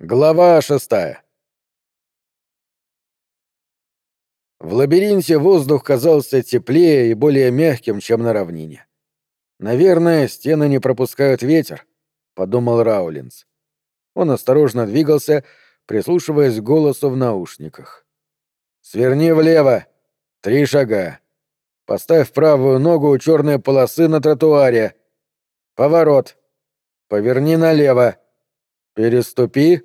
Глава шестая. В лабиринте воздух казался теплее и более мягким, чем на равнине. «Наверное, стены не пропускают ветер», — подумал Раулинс. Он осторожно двигался, прислушиваясь к голосу в наушниках. «Сверни влево. Три шага. Поставь правую ногу у черной полосы на тротуаре. Поворот. Поверни налево. Переступи.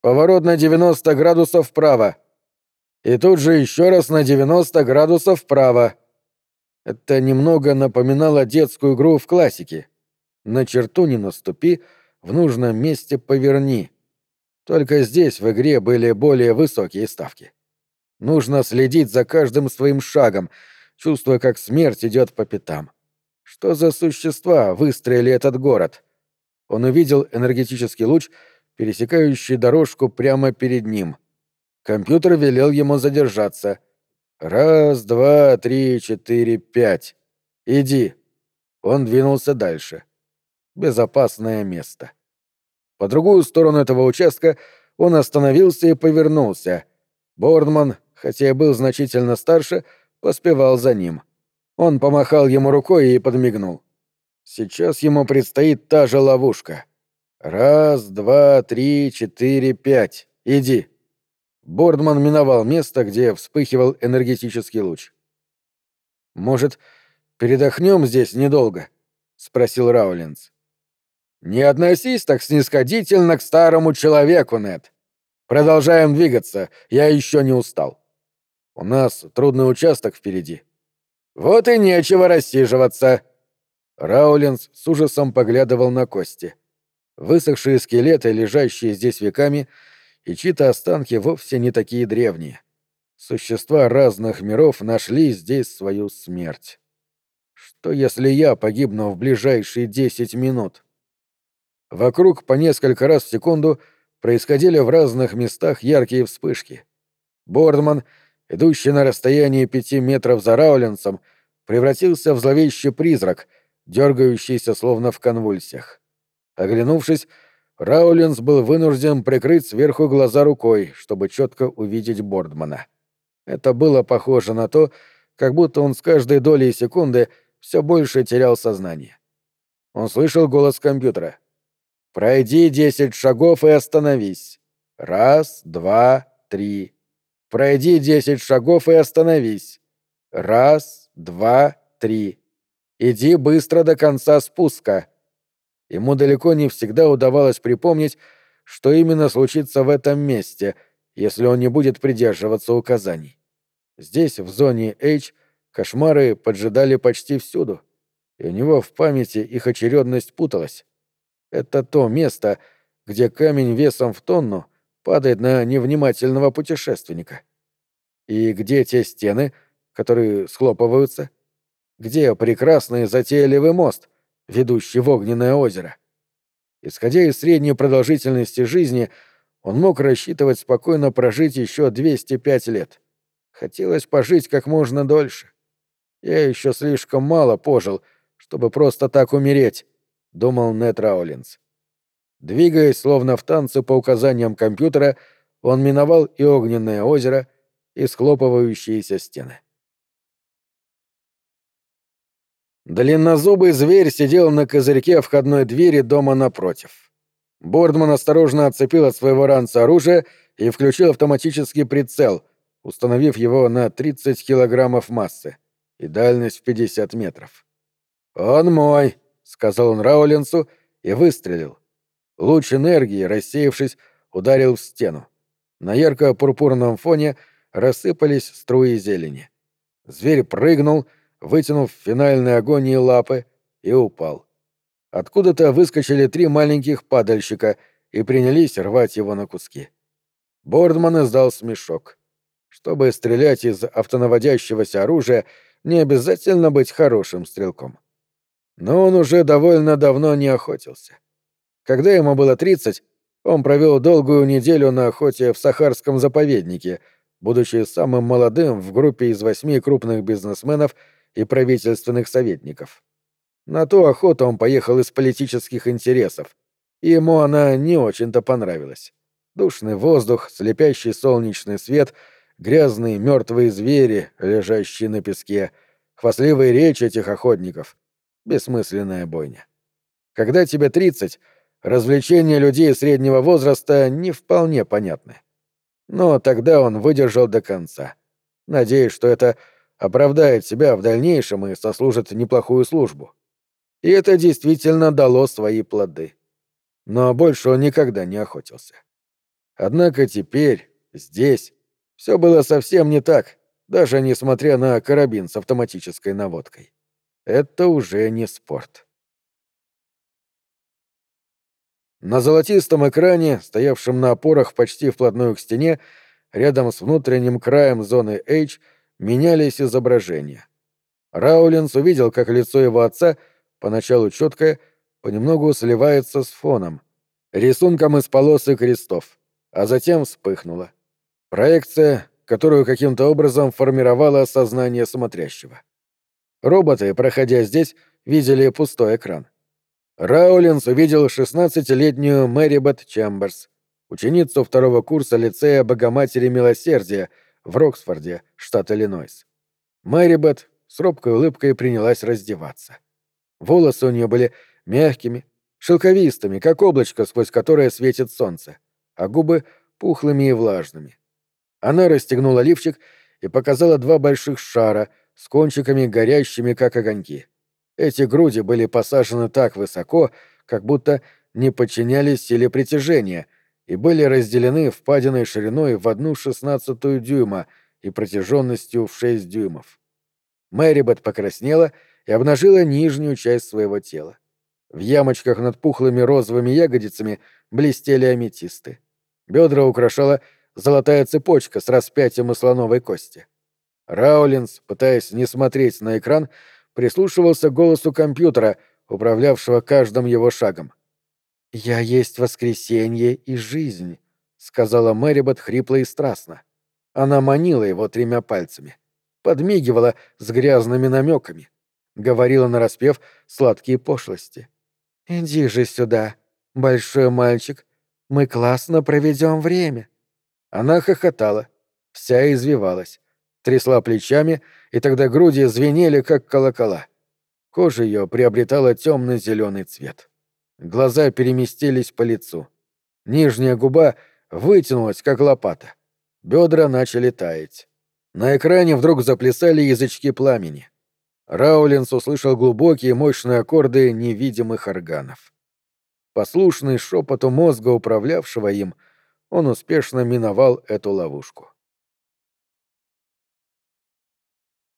Поворот на 90 градусов вправо. И тут же еще раз на 90 градусов вправо. Это немного напоминало детскую игру в классике. На черту не наступи, в нужном месте поверни. Только здесь в игре были более высокие ставки. Нужно следить за каждым своим шагом, чувствуя, как смерть идет по пятам. Что за существа выстроили этот город? Он увидел энергетический луч, пересекающий дорожку прямо перед ним. Компьютер велел ему задержаться. «Раз, два, три, четыре, пять. Иди». Он двинулся дальше. Безопасное место. По другую сторону этого участка он остановился и повернулся. Бордман, хотя и был значительно старше, поспевал за ним. Он помахал ему рукой и подмигнул. Сейчас ему предстоит та же ловушка. Раз, два, три, четыре, пять. Иди. Бордман миновал место, где вспыхивал энергетический луч. «Может, передохнем здесь недолго?» — спросил Раулинс. «Не относись так снисходительно к старому человеку, Нед. Продолжаем двигаться, я еще не устал. У нас трудный участок впереди». «Вот и нечего рассиживаться», Раулинс с ужасом поглядывал на кости. Высохшие скелеты, лежащие здесь веками, и чьи-то останки вовсе не такие древние. Существа разных миров нашли здесь свою смерть. Что если я погибну в ближайшие десять минут? Вокруг по несколько раз в секунду происходили в разных местах яркие вспышки. Бордман, идущий на расстоянии пяти метров за Раулинсом, превратился в зловещий призрак — дергающийся словно в конвульсиях. Оглянувшись, Раулинс был вынужден прикрыть сверху глаза рукой, чтобы четко увидеть Бордмана. Это было похоже на то, как будто он с каждой долей секунды все больше терял сознание. Он слышал голос компьютера. «Пройди десять шагов и остановись. Раз, два, три. Пройди десять шагов и остановись. Раз, два, три. Иди быстро до конца спуска. Ему далеко не всегда удавалось припомнить, что именно случится в этом месте, если он не будет придерживаться указаний. Здесь, в зоне H, кошмары поджидали почти всюду, и у него в памяти их очередность путалась. Это то место, где камень весом в тонну падает на невнимательного путешественника. И где те стены, которые схлопываются — где прекрасный затейливый мост, ведущий в огненное озеро? Исходя из средней продолжительности жизни, он мог рассчитывать спокойно прожить еще 205 лет. Хотелось пожить как можно дольше. Я еще слишком мало пожил, чтобы просто так умереть, — думал Нет Раулинс. Двигаясь, словно в танце по указаниям компьютера, он миновал и огненное озеро, и схлопывающиеся стены. Длиннозубый зверь сидел на козырьке входной двери дома напротив. Бордман осторожно отцепил от своего ранца оружие и включил автоматический прицел, установив его на 30 килограммов массы и дальность в 50 метров. «Он мой», — сказал он Раулинсу и выстрелил. Луч энергии, рассеявшись, ударил в стену. На ярко-пурпурном фоне рассыпались струи зелени. Зверь прыгнул — вытянув в финальной агонии лапы, и упал. Откуда-то выскочили три маленьких падальщика и принялись рвать его на куски. Бордман издал смешок. Чтобы стрелять из автонаводящегося оружия, не обязательно быть хорошим стрелком. Но он уже довольно давно не охотился. Когда ему было 30, он провел долгую неделю на охоте в Сахарском заповеднике, будучи самым молодым в группе из восьми крупных бизнесменов — и правительственных советников. На ту охоту он поехал из политических интересов, ему она не очень-то понравилась. Душный воздух, слепящий солнечный свет, грязные мертвые звери, лежащие на песке, хвастливые речи этих охотников. Бессмысленная бойня. Когда тебе тридцать, развлечения людей среднего возраста не вполне понятны. Но тогда он выдержал до конца. Надеюсь, что это оправдает себя в дальнейшем и сослужит неплохую службу. И это действительно дало свои плоды. Но больше он никогда не охотился. Однако теперь, здесь, все было совсем не так, даже несмотря на карабин с автоматической наводкой. Это уже не спорт. На золотистом экране, стоявшем на опорах почти вплотную к стене, рядом с внутренним краем зоны H, менялись изображения. Раулинс увидел, как лицо его отца, поначалу четкое, понемногу сливается с фоном, рисунком из полос и крестов, а затем вспыхнуло. Проекция, которую каким-то образом формировало сознание смотрящего. Роботы, проходя здесь, видели пустой экран. Раулинс увидел 16-летнюю Мэри Чемберс, ученицу второго курса лицея Богоматери Милосердия в Роксфорде, штат Иллинойс. Мэри Бет с робкой улыбкой принялась раздеваться. Волосы у нее были мягкими, шелковистыми, как облачко, сквозь которое светит солнце, а губы пухлыми и влажными. Она расстегнула лифчик и показала два больших шара с кончиками горящими, как огоньки. Эти груди были посажены так высоко, как будто не подчинялись силе притяжения и были разделены впадиной шириной в одну шестнадцатую дюйма и протяженностью в шесть дюймов. Мэрибет покраснела и обнажила нижнюю часть своего тела. В ямочках над пухлыми розовыми ягодицами блестели аметисты. Бедра украшала золотая цепочка с распятием из слоновой кости. Раулинс, пытаясь не смотреть на экран, прислушивался к голосу компьютера, управлявшего каждым его шагом. «Я есть воскресенье и жизнь», — сказала Мэрибот хрипло и страстно. Она манила его тремя пальцами, подмигивала с грязными намеками, говорила нараспев сладкие пошлости. «Иди же сюда, большой мальчик, мы классно проведем время». Она хохотала, вся извивалась, трясла плечами, и тогда груди звенели, как колокола. Кожа ее приобретала темно-зеленый цвет. Глаза переместились по лицу. Нижняя губа вытянулась, как лопата. Бедра начали таять. На экране вдруг заплясали язычки пламени. Раулинс услышал глубокие мощные аккорды невидимых органов. Послушный шепоту мозга, управлявшего им, он успешно миновал эту ловушку.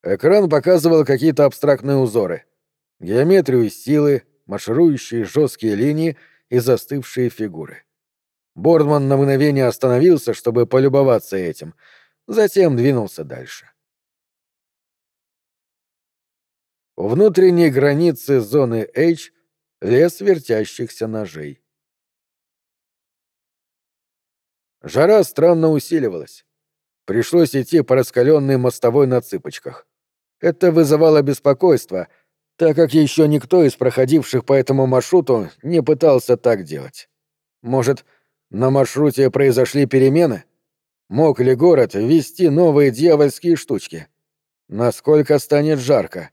Экран показывал какие-то абстрактные узоры. Геометрию силы, марширующие жесткие линии и застывшие фигуры. Бордман на мгновение остановился, чтобы полюбоваться этим, затем двинулся дальше. У внутренней границы зоны H лес вертящихся ножей. Жара странно усиливалась. Пришлось идти по раскаленной мостовой на цыпочках. Это вызывало беспокойство, так как еще никто из проходивших по этому маршруту не пытался так делать. Может, на маршруте произошли перемены? Мог ли город ввести новые дьявольские штучки? Насколько станет жарко?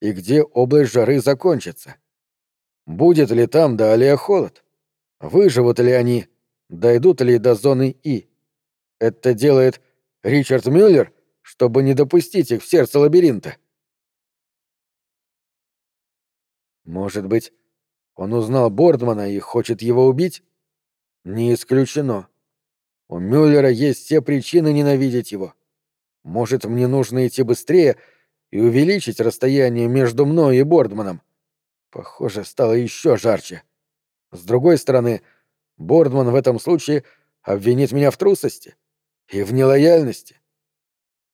И где область жары закончится? Будет ли там далее холод? Выживут ли они? Дойдут ли до зоны И? Это делает Ричард Мюллер чтобы не допустить их в сердце лабиринта. Может быть, он узнал Бордмана и хочет его убить? Не исключено. У Мюллера есть все причины ненавидеть его. Может, мне нужно идти быстрее и увеличить расстояние между мной и Бордманом? Похоже, стало еще жарче. С другой стороны, Бордман в этом случае обвинит меня в трусости и в нелояльности.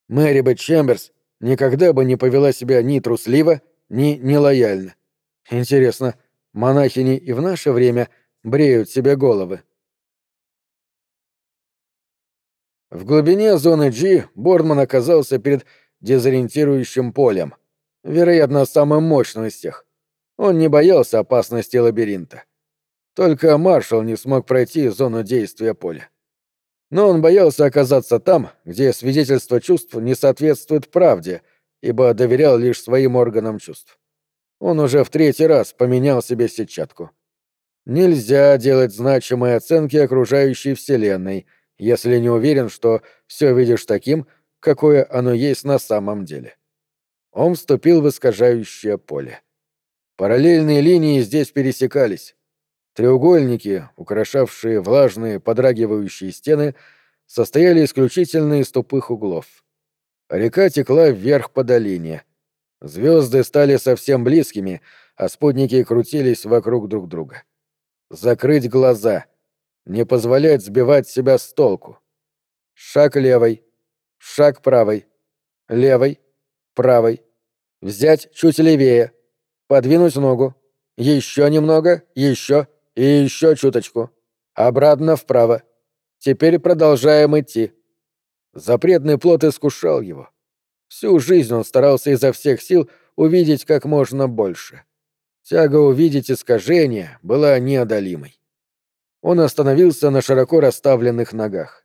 Мэри Бет Чемберс никогда бы не повела себя ни трусливо, ни нелояльно. Интересно, монахини и в наше время бреют себе головы. В глубине зоны G Бордман оказался перед дезориентирующим полем, вероятно, самым мощным из всех. Он не боялся опасности лабиринта. Только маршал не смог пройти зону действия поля. Но он боялся оказаться там, где свидетельство чувств не соответствует правде, ибо доверял лишь своим органам чувств. Он уже в третий раз поменял себе сетчатку. Нельзя делать значимые оценки окружающей Вселенной, если не уверен, что все видишь таким, какое оно есть на самом деле. Он вступил в искажающее поле. Параллельные линии здесь пересекались. Треугольники, украшавшие влажные подрагивающие стены, состояли исключительно из тупых углов. Река текла вверх по долине. Звезды стали совсем близкими, а спутники крутились вокруг друг друга. Закрыть глаза. Не позволять сбивать себя с толку. Шаг левой. Шаг правой. Левой. Правой. Взять чуть левее. Подвинуть ногу. Еще немного. Еще. И еще чуточку. Обратно вправо. Теперь продолжаем идти. Запретный плод искушал его. Всю жизнь он старался изо всех сил увидеть как можно больше. Тяга увидеть искажения была неодолимой. Он остановился на широко расставленных ногах.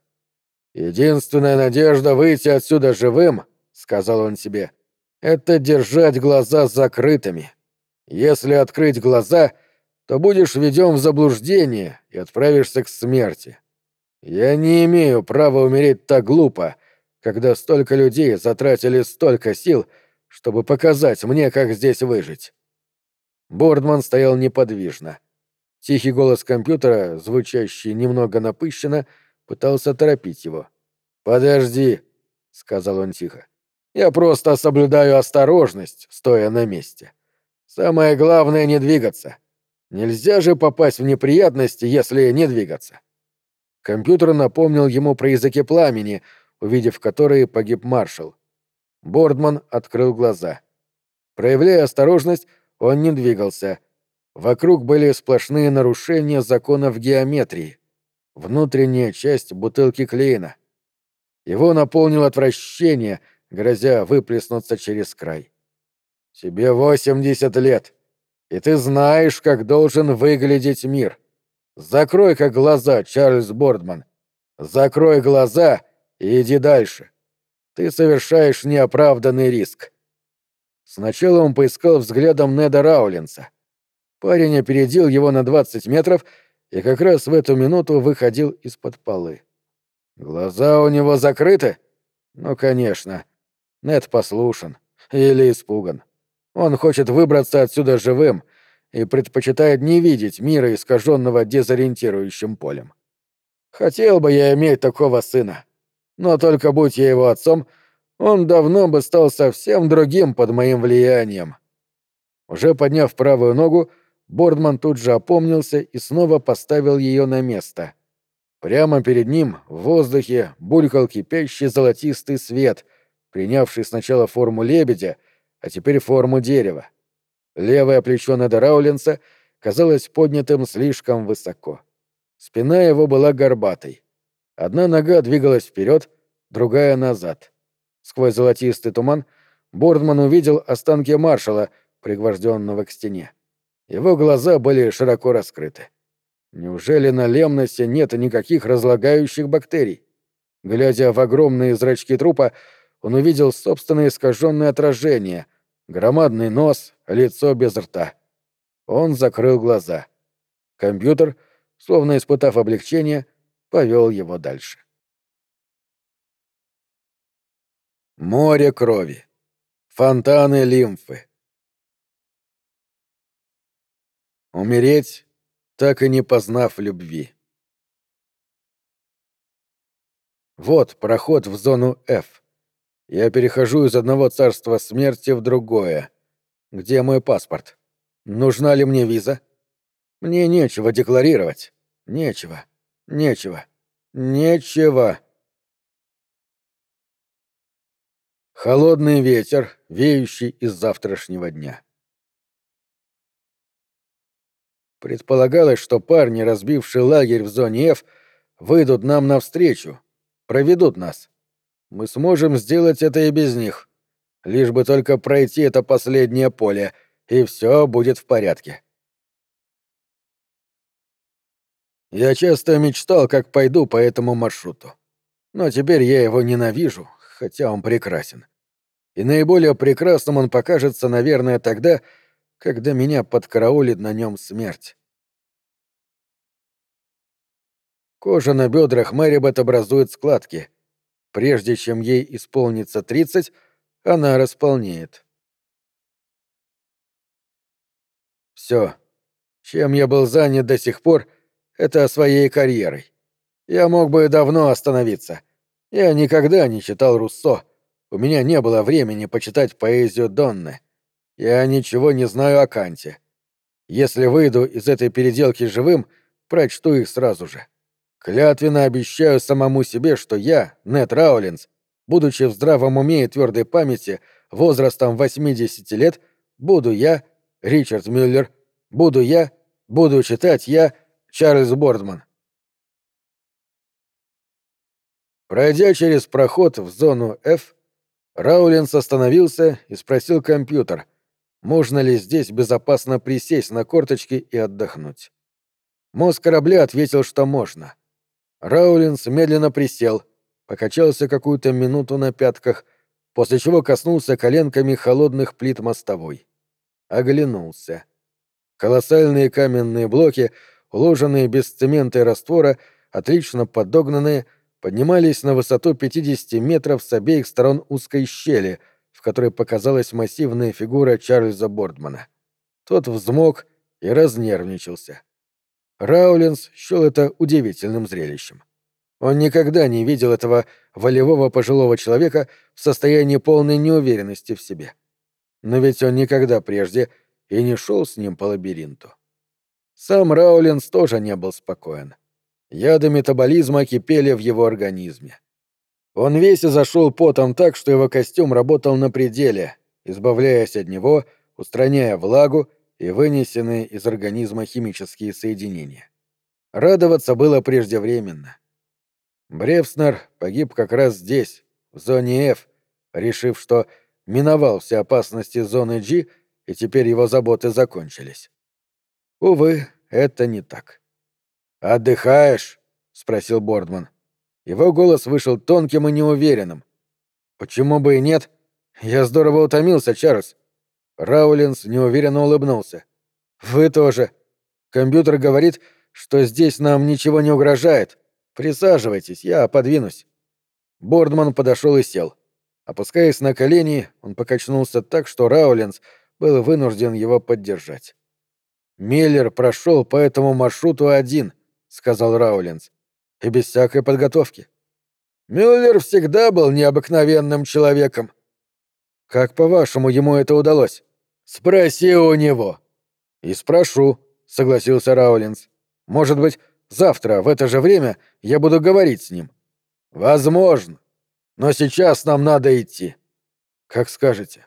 «Единственная надежда выйти отсюда живым», — сказал он себе, — «это держать глаза закрытыми. Если открыть глаза — то будешь введен в заблуждение и отправишься к смерти. Я не имею права умереть так глупо, когда столько людей затратили столько сил, чтобы показать мне, как здесь выжить. Бордман стоял неподвижно. Тихий голос компьютера, звучащий немного напыщенно, пытался торопить его. «Подожди», — сказал он тихо. «Я просто соблюдаю осторожность, стоя на месте. Самое главное — не двигаться. Нельзя же попасть в неприятности, если не двигаться. Компьютер напомнил ему про языки пламени, увидев которые погиб маршал. Бордман открыл глаза. Проявляя осторожность, он не двигался. Вокруг были сплошные нарушения законов геометрии. Внутренняя часть бутылки клеена. Его наполнил отвращение, грозя выплеснуться через край. «Тебе восемьдесят лет», и ты знаешь, как должен выглядеть мир. Закрой-ка глаза, Чарльз Бордман. Закрой глаза иди дальше. Ты совершаешь неоправданный риск. Сначала он поискал взглядом Неда Раулинса. Парень опередил его на 20 метров и как раз в эту минуту выходил из-под полы. Глаза у него закрыты? Ну, конечно. Нед послушен. Или испуган. Он хочет выбраться отсюда живым и предпочитает не видеть мира, искаженного дезориентирующим полем. Хотел бы я иметь такого сына. Но только будь я его отцом, он давно бы стал совсем другим под моим влиянием. Уже подняв правую ногу, Бордман тут же опомнился и снова поставил ее на место. Прямо перед ним в воздухе булькал кипящий золотистый свет, принявший сначала форму лебедя, а теперь форму дерева. Левое плечо Неда Раулинса казалось поднятым слишком высоко. Спина его была горбатой. Одна нога двигалась вперед, другая — назад. Сквозь золотистый туман Бордман увидел останки маршала, пригвожденного к стене. Его глаза были широко раскрыты. Неужели на Лемносе нет никаких разлагающих бактерий? Глядя в огромные зрачки трупа, он увидел собственное искаженное отражение, громадный нос, лицо без рта. Он закрыл глаза. Компьютер, словно испытав облегчение, повел его дальше. Море крови. Фонтаны лимфы. Умереть, так и не познав любви. Вот проход в зону F. Я перехожу из одного царства смерти в другое. Где мой паспорт? Нужна ли мне виза? Мне нечего декларировать. Нечего. Нечего. Нечего. Холодный ветер, веющий из завтрашнего дня. Предполагалось, что парни, разбившие лагерь в зоне F, выйдут нам навстречу, проведут нас. Мы сможем сделать это и без них. Лишь бы только пройти это последнее поле, и все будет в порядке. Я часто мечтал, как пойду по этому маршруту. Но теперь я его ненавижу, хотя он прекрасен. И наиболее прекрасным он покажется, наверное, тогда, когда меня подкараулит на нем смерть. Кожа на бедрах Мэрибет образует складки. Прежде чем ей исполнится тридцать, она располнеет. Все. Чем я был занят до сих пор, это своей карьерой. Я мог бы давно остановиться. Я никогда не читал Руссо. У меня не было времени почитать поэзию Донны. Я ничего не знаю о Канте. Если выйду из этой переделки живым, прочту их сразу же. Клятвенно обещаю самому себе, что я, Нет Раулинс, будучи в здравом уме и твердой памяти, возрастом 80 лет, буду я, Ричард Мюллер, буду я, буду читать я, Чарльз Бордман. Пройдя через проход в зону F, Раулинс остановился и спросил компьютер, можно ли здесь безопасно присесть на корточки и отдохнуть. Мозг корабля ответил, что можно. Раулинс медленно присел, покачался какую-то минуту на пятках, после чего коснулся коленками холодных плит мостовой. Оглянулся. Колоссальные каменные блоки, уложенные без цемента и раствора, отлично подогнанные, поднимались на высоту 50 метров с обеих сторон узкой щели, в которой показалась массивная фигура Чарльза Бордмана. Тот взмок и разнервничался. Раулинс счел это удивительным зрелищем. Он никогда не видел этого волевого пожилого человека в состоянии полной неуверенности в себе. Но ведь он никогда прежде и не шел с ним по лабиринту. Сам Раулинс тоже не был спокоен. Яды метаболизма кипели в его организме. Он весь и зашел потом так, что его костюм работал на пределе, избавляясь от него, устраняя влагу и вынесенные из организма химические соединения. Радоваться было преждевременно. Бревснер погиб как раз здесь, в зоне F, решив, что миновал все опасности зоны G, и теперь его заботы закончились. Увы, это не так. «Отдыхаешь?» — спросил Бордман. Его голос вышел тонким и неуверенным. «Почему бы и нет? Я здорово утомился, Чарльз. Раулинс неуверенно улыбнулся. «Вы тоже. Компьютер говорит, что здесь нам ничего не угрожает. Присаживайтесь, я подвинусь». Бордман подошел и сел. Опускаясь на колени, он покачнулся так, что Раулинс был вынужден его поддержать. «Миллер прошел по этому маршруту один», — сказал Раулинс, — «и без всякой подготовки». «Мюллер всегда был необыкновенным человеком». «Как, по-вашему, ему это удалось?» «Спроси у него». «И спрошу», — согласился Раулинс. «Может быть, завтра в это же время я буду говорить с ним». «Возможно. Но сейчас нам надо идти». «Как скажете».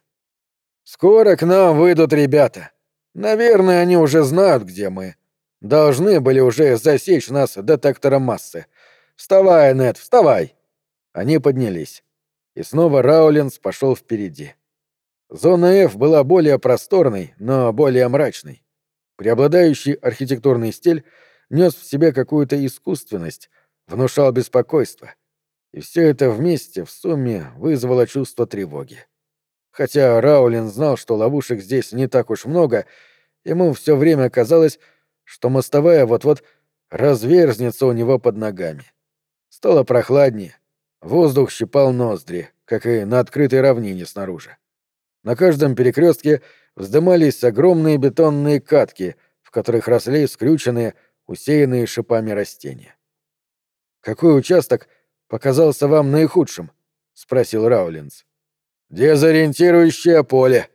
«Скоро к нам выйдут ребята. Наверное, они уже знают, где мы. Должны были уже засечь нас детектором массы. Вставай, Нед, вставай!» Они поднялись. И снова Раулинс пошел впереди. Зона F была более просторной, но более мрачной. Преобладающий архитектурный стиль нес в себе какую-то искусственность, внушал беспокойство. И все это вместе, в сумме, вызвало чувство тревоги. Хотя Раулин знал, что ловушек здесь не так уж много, ему все время казалось, что мостовая вот-вот разверзнется у него под ногами. Стало прохладнее, воздух щипал ноздри, как и на открытой равнине снаружи. На каждом перекрестке вздымались огромные бетонные катки, в которых росли скрюченные, усеянные шипами растения. «Какой участок показался вам наихудшим?» — спросил Раулинс. «Дезориентирующее поле».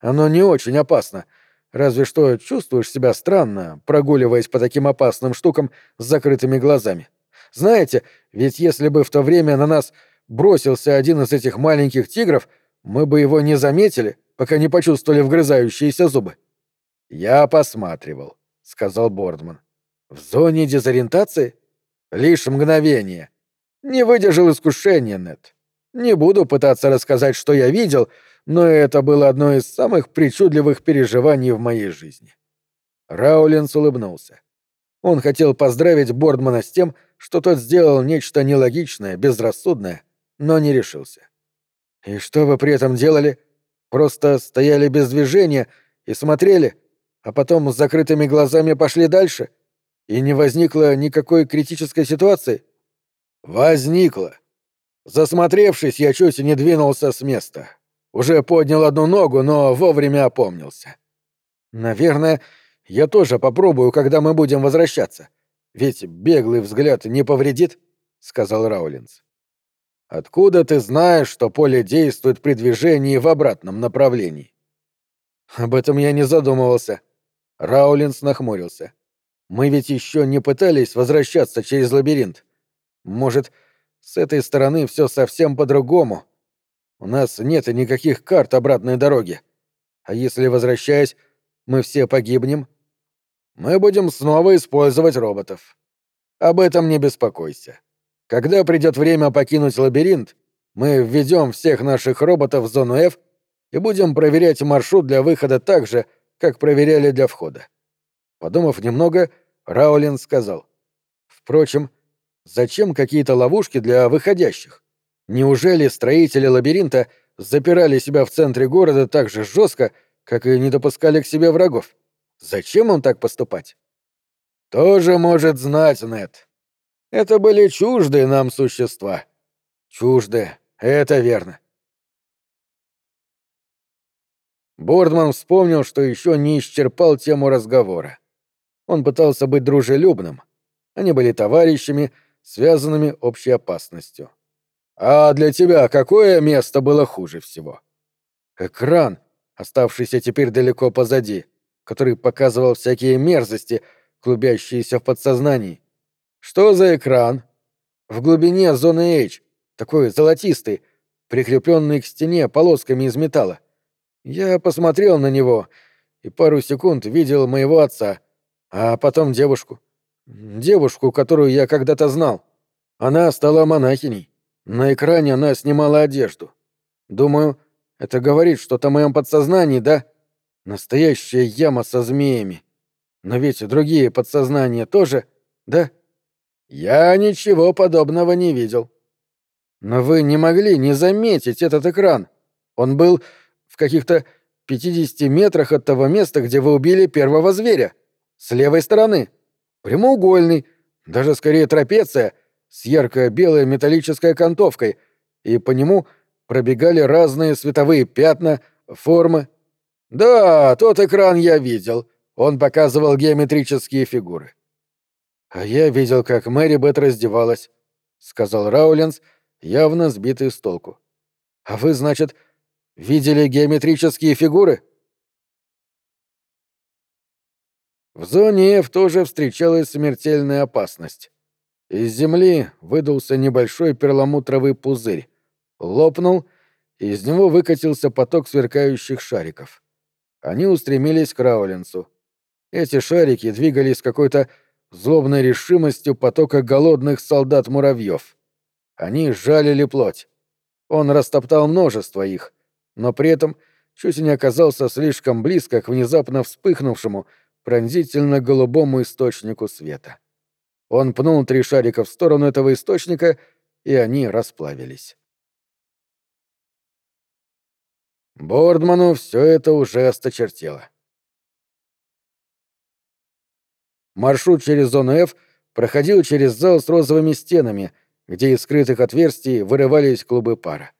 «Оно не очень опасно, разве что чувствуешь себя странно, прогуливаясь по таким опасным штукам с закрытыми глазами. Знаете, ведь если бы в то время на нас бросился один из этих маленьких тигров, мы бы его не заметили, пока не почувствовали вгрызающиеся зубы. Я посматривал, сказал Бордман. В зоне дезориентации? Лишь мгновение. Не выдержал искушения, Нет. Не буду пытаться рассказать, что я видел, но это было одно из самых причудливых переживаний в моей жизни. Раулинс улыбнулся. Он хотел поздравить Бордмана с тем, что тот сделал нечто нелогичное, безрассудное, но не решился. «И что вы при этом делали? Просто стояли без движения и смотрели, а потом с закрытыми глазами пошли дальше? И не возникло никакой критической ситуации?» «Возникло. Засмотревшись, я чуть не двинулся с места. Уже поднял одну ногу, но вовремя опомнился. Наверное, я тоже попробую, когда мы будем возвращаться. Ведь беглый взгляд не повредит, сказал Раулинс. Откуда ты знаешь, что поле действует при движении в обратном направлении? Об этом я не задумывался. Раулинс нахмурился. Мы ведь еще не пытались возвращаться через лабиринт. Может, с этой стороны все совсем по-другому. У нас нет никаких карт обратной дороги. А если, возвращаясь, мы все погибнем, мы будем снова использовать роботов. Об этом не беспокойся. Когда придет время покинуть лабиринт, мы введем всех наших роботов в зону F и будем проверять маршрут для выхода так же, как проверяли для входа. Подумав немного, Раулин сказал. Впрочем, зачем какие-то ловушки для выходящих? Неужели строители лабиринта запирали себя в центре города так же жестко, как и не допускали к себе врагов? Зачем он так поступать? Тоже может знать, Нет. Это были чуждые нам существа. Чуждые, это верно. Бордман вспомнил, что еще не исчерпал тему разговора. Он пытался быть дружелюбным. Они были товарищами, связанными общей опасностью. «А для тебя какое место было хуже всего?» «Экран, оставшийся теперь далеко позади который показывал всякие мерзости, клубящиеся в подсознании. Что за экран? В глубине зоны H, такой золотистый, прикрепленный к стене полосками из металла. Я посмотрел на него и пару секунд видел моего отца, а потом девушку. Девушку, которую я когда-то знал. Она стала монахиней. На экране она снимала одежду. Думаю, это говорит что-то о моем подсознании, да? — Настоящая яма со змеями. Но ведь другие подсознания тоже, да? Я ничего подобного не видел. Но вы не могли не заметить этот экран. Он был в каких-то 50 метрах от того места, где вы убили первого зверя. С левой стороны. Прямоугольный, даже скорее трапеция, с ярко-белой металлической окантовкой, и по нему пробегали разные световые пятна, формы, «Да, тот экран я видел. Он показывал геометрические фигуры». «А я видел, как Мэри Бет раздевалась», — сказал Раулинс, явно сбитый с толку. «А вы, значит, видели геометрические фигуры?» В зоне F тоже встречалась смертельная опасность. Из земли выдался небольшой перламутровый пузырь. Лопнул, и из него выкатился поток сверкающих шариков. Они устремились к Раулинсу. Эти шарики двигались с какой-то злобной решимостью потока голодных солдат-муравьев. Они жалили плоть. Он растоптал множество их, но при этом чуть не оказался слишком близко к внезапно вспыхнувшему, пронзительно-голубому источнику света. Он пнул три шарика в сторону этого источника, и они расплавились. Бордману все это уже осточертело. Маршрут через зону F проходил через зал с розовыми стенами, где из скрытых отверстий вырывались клубы пара.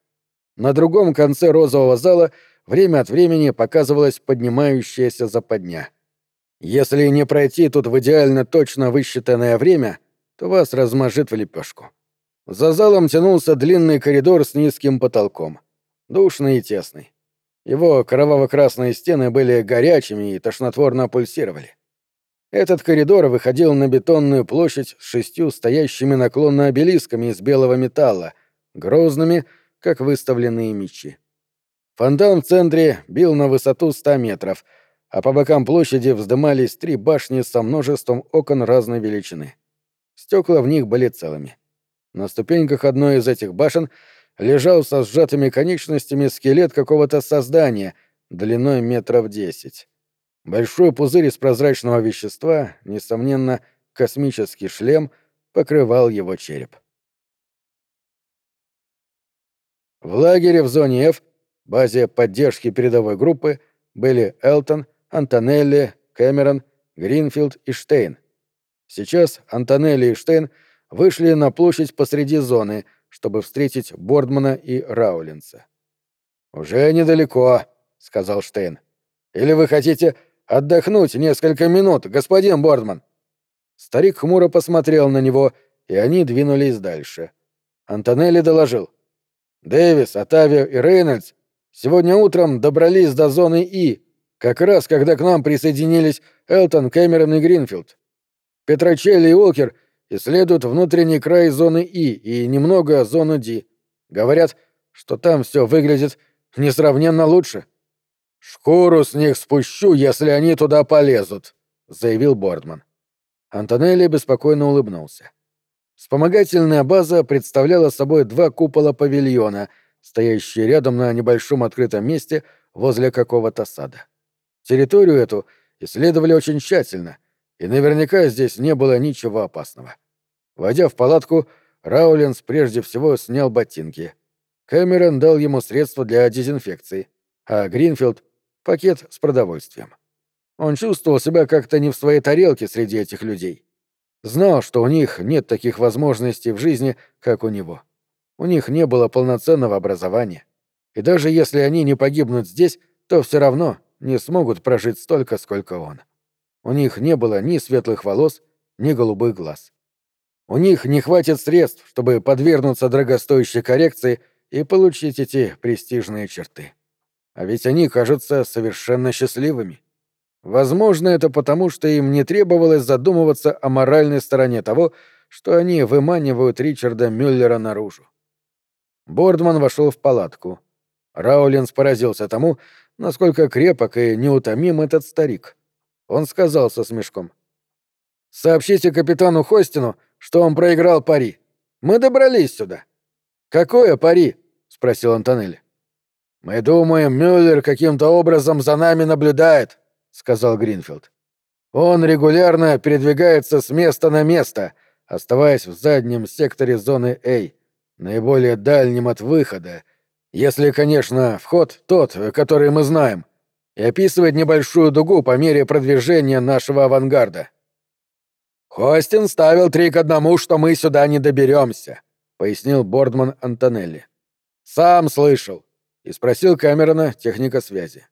На другом конце розового зала время от времени показывалась поднимающаяся западня. Если не пройти тут в идеально точно высчитанное время, то вас размажет в лепешку. За залом тянулся длинный коридор с низким потолком. Душный и тесный. Его кроваво-красные стены были горячими и тошнотворно пульсировали. Этот коридор выходил на бетонную площадь с шестью стоящими наклонно обелисками из белого металла, грозными, как выставленные мечи. Фонтан в центре бил на высоту ста метров, а по бокам площади вздымались три башни со множеством окон разной величины. Стекла в них были целыми. На ступеньках одной из этих башен — лежал со сжатыми конечностями скелет какого-то создания длиной метров десять. Большой пузырь из прозрачного вещества, несомненно, космический шлем покрывал его череп. В лагере в зоне F, базе поддержки передовой группы, были Элтон, Антонелли, Кэмерон, Гринфилд и Штейн. Сейчас Антонелли и Штейн вышли на площадь посреди зоны, чтобы встретить Бордмана и Раулинса. «Уже недалеко», — сказал Штейн. «Или вы хотите отдохнуть несколько минут, господин Бордман?» Старик хмуро посмотрел на него, и они двинулись дальше. Антонелли доложил. «Дэвис, Отавио и Рейнольдс сегодня утром добрались до зоны И, как раз когда к нам присоединились Элтон, Кэмерон и Гринфилд. Петрочелли и Уолкер исследуют внутренний край зоны И и немного зону Ди. Говорят, что там все выглядит несравненно лучше. «Шкуру с них спущу, если они туда полезут», — заявил Бордман. Антонелли беспокойно улыбнулся. Вспомогательная база представляла собой два купола павильона, стоящие рядом на небольшом открытом месте возле какого-то сада. Территорию эту исследовали очень тщательно, и наверняка здесь не было ничего опасного. Войдя в палатку, Раулинс прежде всего снял ботинки. Кэмерон дал ему средства для дезинфекции, а Гринфилд — пакет с продовольствием. Он чувствовал себя как-то не в своей тарелке среди этих людей. Знал, что у них нет таких возможностей в жизни, как у него. У них не было полноценного образования. И даже если они не погибнут здесь, то все равно не смогут прожить столько, сколько он. У них не было ни светлых волос, ни голубых глаз. У них не хватит средств, чтобы подвергнуться дорогостоящей коррекции и получить эти престижные черты. А ведь они кажутся совершенно счастливыми. Возможно, это потому, что им не требовалось задумываться о моральной стороне того, что они выманивают Ричарда Мюллера наружу. Бордман вошел в палатку. Раулинс поразился тому, насколько крепок и неутомим этот старик. Он сказал со смешком. «Сообщите капитану Хостину, что он проиграл пари. Мы добрались сюда». «Какое пари?» — спросил Антонелли. «Мы думаем, Мюллер каким-то образом за нами наблюдает», — сказал Гринфилд. «Он регулярно передвигается с места на место, оставаясь в заднем секторе зоны А, наиболее дальнем от выхода, если, конечно, вход тот, который мы знаем, и описывает небольшую дугу по мере продвижения нашего авангарда». «Хостин ставил три к одному, что мы сюда не доберемся», — пояснил Бордман Антонелли. «Сам слышал», — и спросил Камерона техника связи.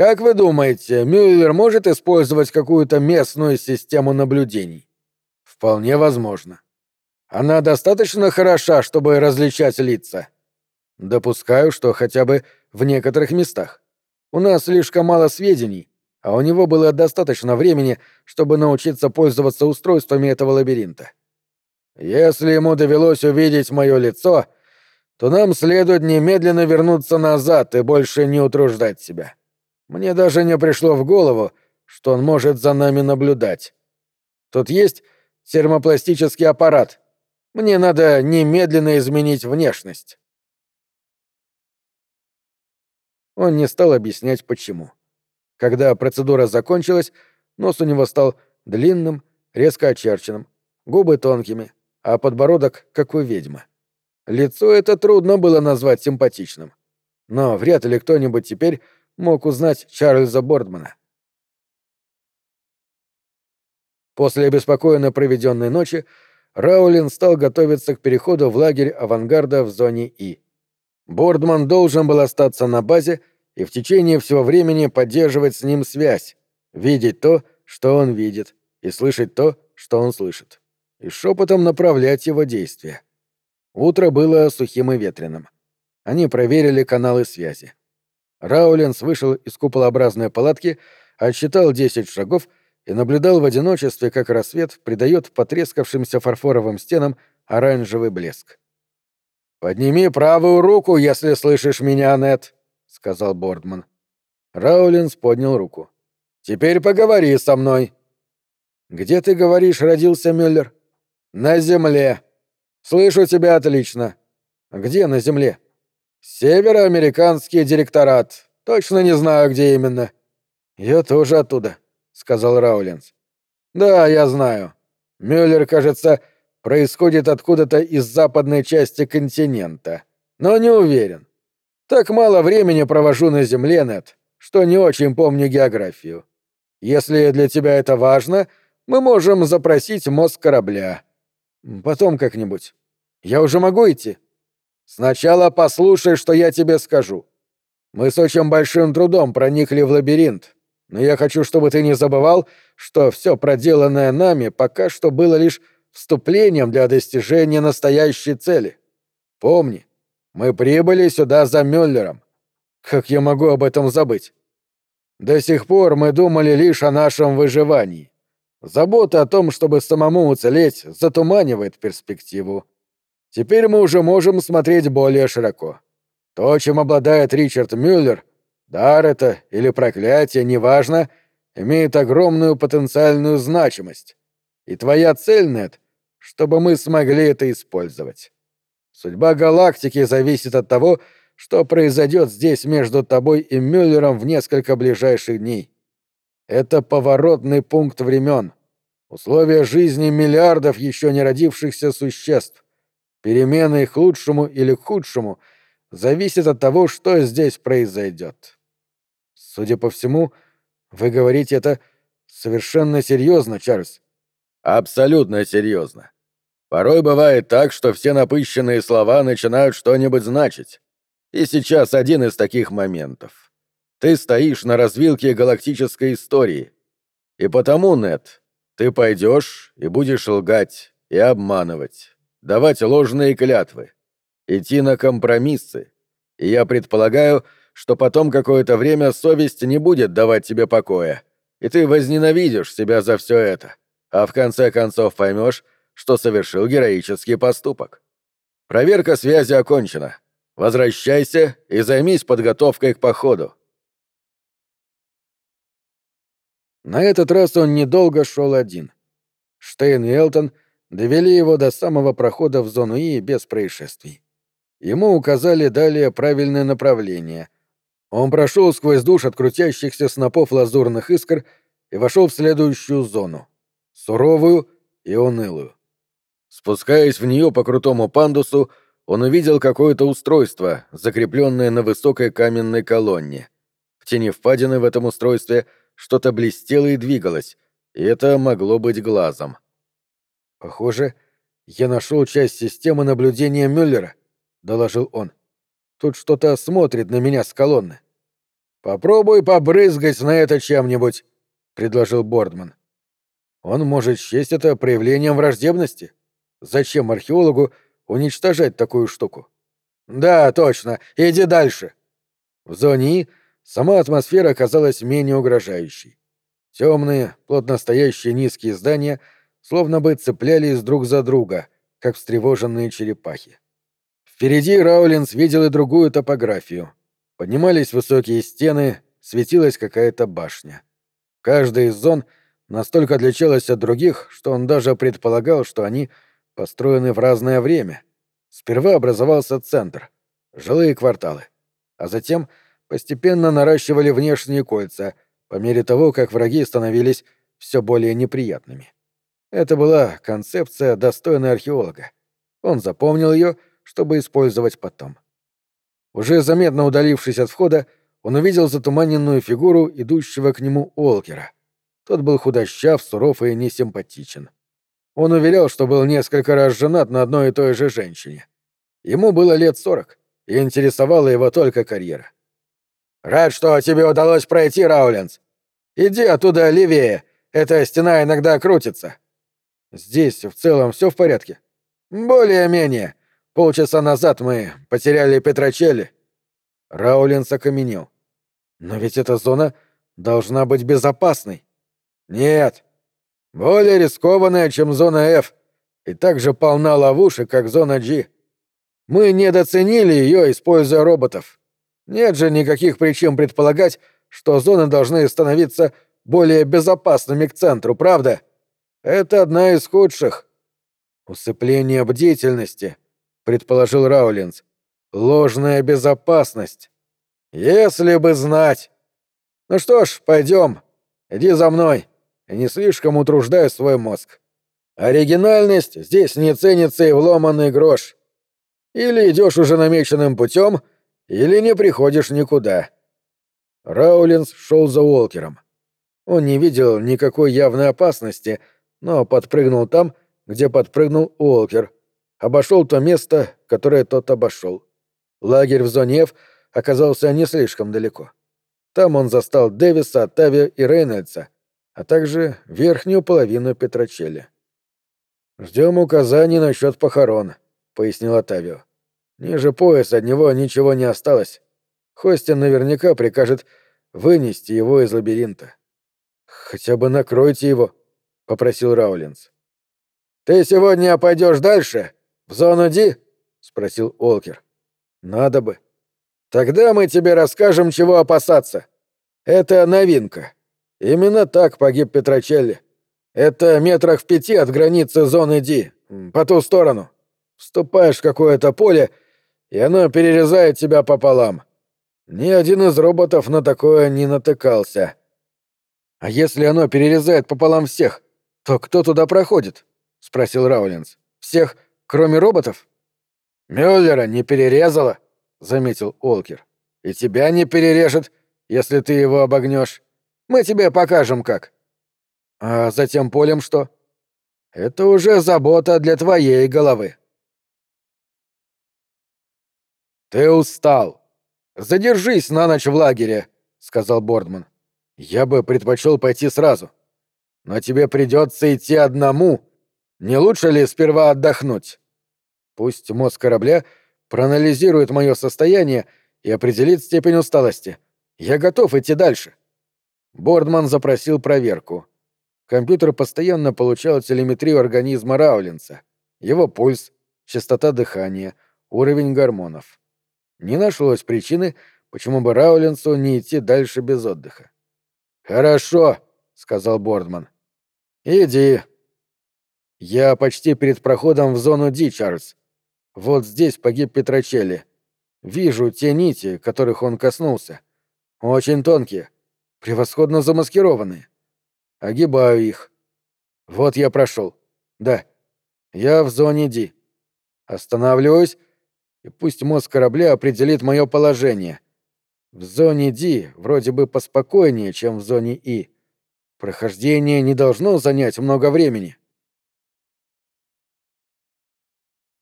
Как вы думаете, Мюллер может использовать какую-то местную систему наблюдений? Вполне возможно. Она достаточно хороша, чтобы различать лица. Допускаю, что хотя бы в некоторых местах. У нас слишком мало сведений, а у него было достаточно времени, чтобы научиться пользоваться устройствами этого лабиринта. Если ему довелось увидеть мое лицо, то нам следует немедленно вернуться назад и больше не утруждать себя. Мне даже не пришло в голову, что он может за нами наблюдать. Тут есть термопластический аппарат. Мне надо немедленно изменить внешность. Он не стал объяснять, почему. Когда процедура закончилась, нос у него стал длинным, резко очерченным, губы тонкими, а подбородок как у ведьмы. Лицо это трудно было назвать симпатичным. Но вряд ли кто-нибудь теперь мог узнать Чарльза Бордмана. После обеспокоенно проведенной ночи Раулин стал готовиться к переходу в лагерь авангарда в зоне И. Бордман должен был остаться на базе и в течение всего времени поддерживать с ним связь, видеть то, что он видит, и слышать то, что он слышит, и шепотом направлять его действия. Утро было сухим и ветреным. Они проверили каналы связи. Раулинс вышел из куполообразной палатки, отсчитал десять шагов и наблюдал в одиночестве, как рассвет придает потрескавшимся фарфоровым стенам оранжевый блеск. «Подними правую руку, если слышишь меня, Нет, сказал Бордман. Раулинс поднял руку. «Теперь поговори со мной». «Где ты, говоришь, родился Мюллер?» «На земле». «Слышу тебя отлично». «Где на земле?» «Североамериканский директорат. Точно не знаю, где именно». «Я тоже оттуда», — сказал Раулинс. «Да, я знаю. Мюллер, кажется, происходит откуда-то из западной части континента. Но не уверен. Так мало времени провожу на Земле, Нет, что не очень помню географию. Если для тебя это важно, мы можем запросить мозг корабля. Потом как-нибудь. Я уже могу идти? Сначала послушай, что я тебе скажу. Мы с очень большим трудом проникли в лабиринт, но я хочу, чтобы ты не забывал, что все проделанное нами пока что было лишь вступлением для достижения настоящей цели. Помни, мы прибыли сюда за Мюллером. Как я могу об этом забыть? До сих пор мы думали лишь о нашем выживании. Забота о том, чтобы самому уцелеть, затуманивает перспективу. Теперь мы уже можем смотреть более широко. То, чем обладает Ричард Мюллер, дар это или проклятие, неважно, имеет огромную потенциальную значимость. И твоя цель, Нет, чтобы мы смогли это использовать. Судьба галактики зависит от того, что произойдет здесь между тобой и Мюллером в несколько ближайших дней. Это поворотный пункт времен. Условия жизни миллиардов еще не родившихся существ. Перемены к лучшему или к худшему зависят от того, что здесь произойдет. Судя по всему, вы говорите это совершенно серьезно, Чарльз. Абсолютно серьезно. Порой бывает так, что все напыщенные слова начинают что-нибудь значить. И сейчас один из таких моментов. Ты стоишь на развилке галактической истории. И потому, Нет, ты пойдешь и будешь лгать и обманывать, давать ложные клятвы, идти на компромиссы. И я предполагаю, что потом какое-то время совесть не будет давать тебе покоя, и ты возненавидишь себя за все это, а в конце концов поймешь, что совершил героический поступок. Проверка связи окончена. Возвращайся и займись подготовкой к походу. На этот раз он недолго шел один. Штейн и Элтон довели его до самого прохода в зону И без происшествий. Ему указали далее правильное направление. Он прошел сквозь душ от крутящихся снопов лазурных искр и вошел в следующую зону — суровую и унылую. Спускаясь в нее по крутому пандусу, он увидел какое-то устройство, закрепленное на высокой каменной колонне. В тени впадины в этом устройстве что-то блестело и двигалось, и это могло быть глазом. «Похоже, я нашел часть системы наблюдения Мюллера», — доложил он. «Тут что-то смотрит на меня с колонны». «Попробуй побрызгать на это чем-нибудь», — предложил Бордман. «Он может счесть это проявлением враждебности», Зачем археологу уничтожать такую штуку? Да, точно. Иди дальше. В зоне И сама атмосфера оказалась менее угрожающей. Темные, плотно стоящие низкие здания словно бы цеплялись друг за друга, как встревоженные черепахи. Впереди Раулинс видел и другую топографию. Поднимались высокие стены, светилась какая-то башня. Каждая из зон настолько отличалась от других, что он даже предполагал, что они — построены в разное время. Сперва образовался центр, жилые кварталы, а затем постепенно наращивали внешние кольца по мере того, как враги становились все более неприятными. Это была концепция, достойная археолога. Он запомнил ее, чтобы использовать потом. Уже заметно удалившись от входа, он увидел затуманенную фигуру идущего к нему Олкера. Тот был худощав, суров и несимпатичен. Он уверял, что был несколько раз женат на одной и той же женщине. Ему было лет сорок, и интересовала его только карьера. «Рад, что тебе удалось пройти, Раулинс. Иди оттуда левее, эта стена иногда крутится». «Здесь в целом все в порядке?» «Более-менее. Полчаса назад мы потеряли Петрочелли». Раулинс окаменел. «Но ведь эта зона должна быть безопасной». «Нет, более рискованная, чем зона F, и также полна ловушек, как зона G. Мы недооценили ее, используя роботов. Нет же никаких причин предполагать, что зоны должны становиться более безопасными к центру, правда? Это одна из худших. Усыпление бдительности, предположил Раулинс. Ложная безопасность. Если бы знать. Ну что ж, пойдем. Иди за мной не слишком утруждай свой мозг. Оригинальность здесь не ценится и вломанный грош. Или идешь уже намеченным путем, или не приходишь никуда. Раулинс шел за Уолкером. Он не видел никакой явной опасности, но подпрыгнул там, где подпрыгнул Уолкер, обошел то место, которое тот обошел. Лагерь в зоне F оказался не слишком далеко. Там он застал Дэвиса, Оттавио и Рейнольдса, а также верхнюю половину Петрочелли. «Ждем указаний насчет похорон», — пояснил Оттавио. «Ниже пояса от него ничего не осталось. Хостин наверняка прикажет вынести его из лабиринта». «Хотя бы накройте его», — попросил Раулинс. «Ты сегодня пойдешь дальше? В зону Ди?» — спросил Олкер. «Надо бы». «Тогда мы тебе расскажем, чего опасаться. Это новинка. Именно так погиб Петрочелли. Это метрах в пяти от границы зоны Ди, по ту сторону. Вступаешь в какое-то поле, и оно перерезает тебя пополам. Ни один из роботов на такое не натыкался. А если оно перерезает пополам всех, то кто туда проходит? спросил Раулинс. Всех, кроме роботов? Мюллера не перерезала, заметил Олкер. И тебя не перережет, если ты его обогнешь. Мы тебе покажем как. А за тем полем что? Это уже забота для твоей головы. Ты устал. Задержись на ночь в лагере, сказал Бордман. Я бы предпочел пойти сразу. Но тебе придется идти одному. Не лучше ли сперва отдохнуть? Пусть мозг корабля проанализирует мое состояние и определит степень усталости. Я готов идти дальше. Бордман запросил проверку. Компьютер постоянно получал телеметрию организма Раулинса, его пульс, частота дыхания, уровень гормонов. Не нашлось причины, почему бы Раулинсу не идти дальше без отдыха. «Хорошо», — сказал Бордман. «Иди». «Я почти перед проходом в зону Ди, Чарльз. Вот здесь погиб Петрочелли. Вижу те нити, которых он коснулся. Очень тонкие, превосходно замаскированные. Огибаю их. Вот я прошел. Да. Я в зоне Ди. Останавливаюсь, и пусть мозг корабля определит мое положение. В зоне Ди вроде бы поспокойнее, чем в зоне И. Прохождение не должно занять много времени.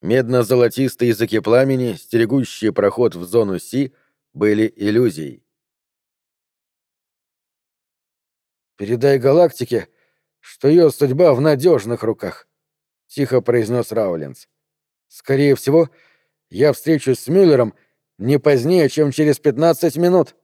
Медно-золотистые языки пламени, стерегущие проход в зону Си, были иллюзией. Передай галактике, что ее судьба в надежных руках, тихо произнес Раулинс. Скорее всего, я встречусь с Мюллером не позднее, чем через пятнадцать минут.